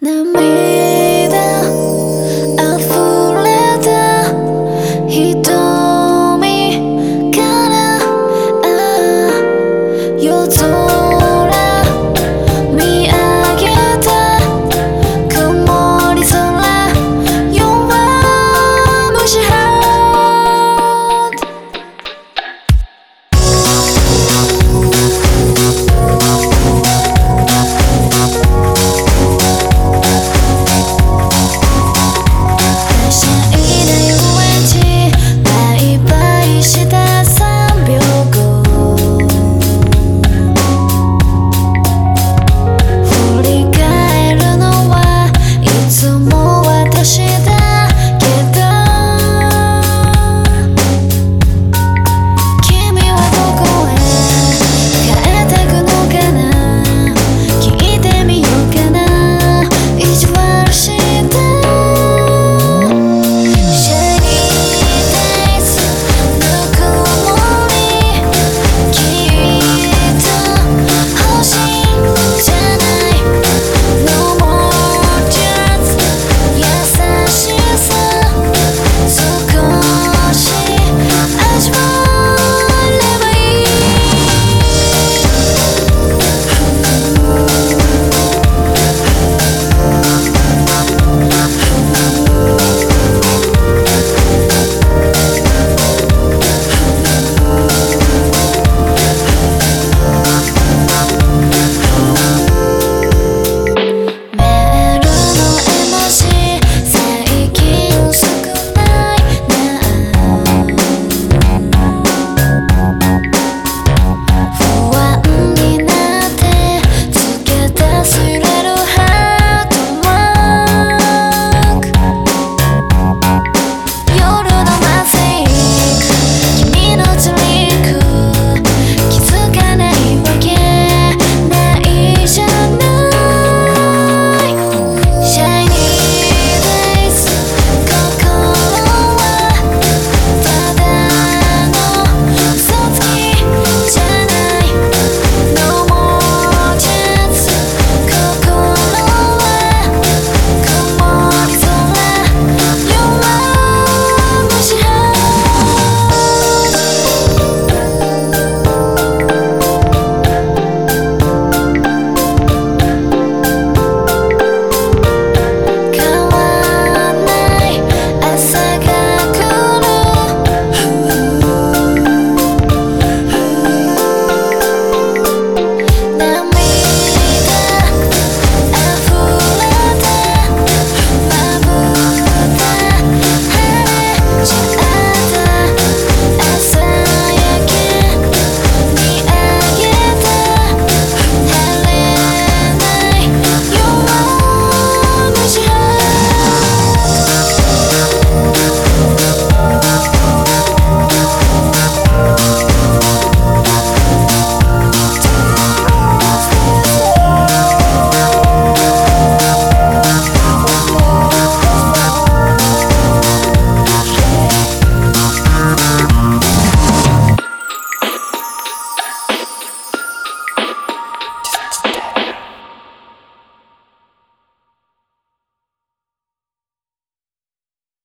the mirror